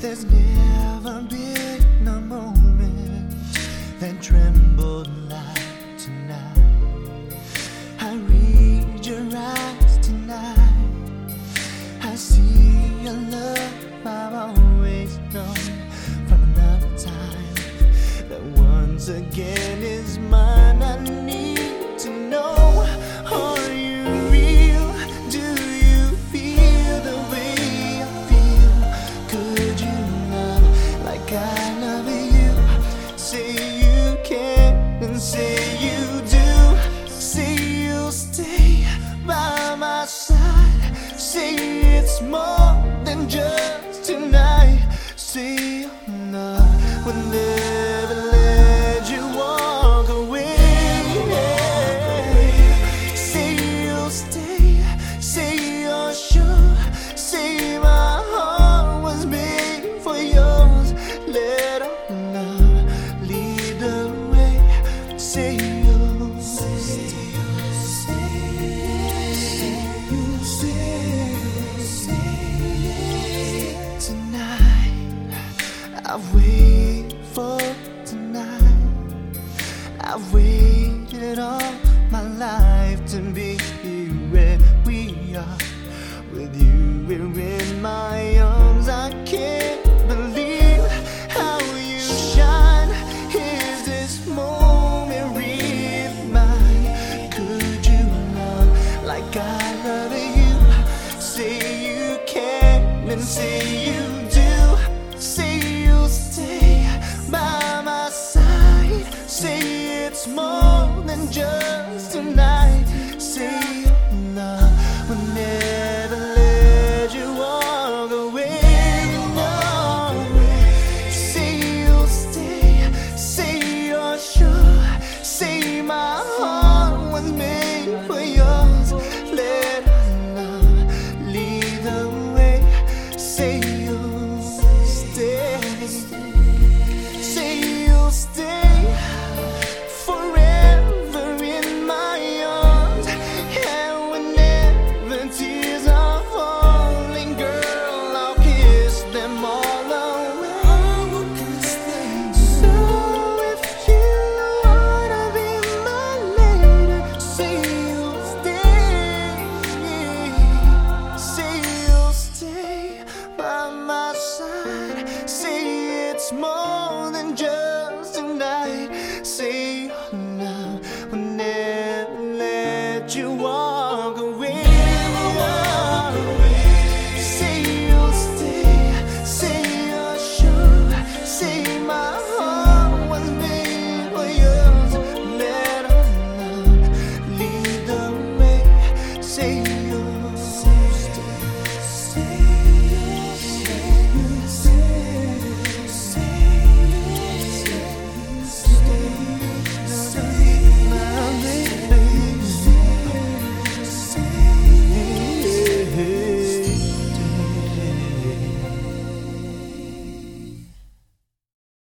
There's never been a moment that trembled like tonight. I read your eyes tonight. I see your love I've always known from another time. That once again. Say it's more than just tonight. Say I'm not will never let you walk away. Say you'll stay. Say you're sure. Say my heart was made for yours. Let our love lead the way. Say I've waited for tonight. I've waited all my life to be here where we are with you here in my arms. I can't believe how you shine. Is this moment real mine? Could you love like I love you? Say you can and say it's more than just.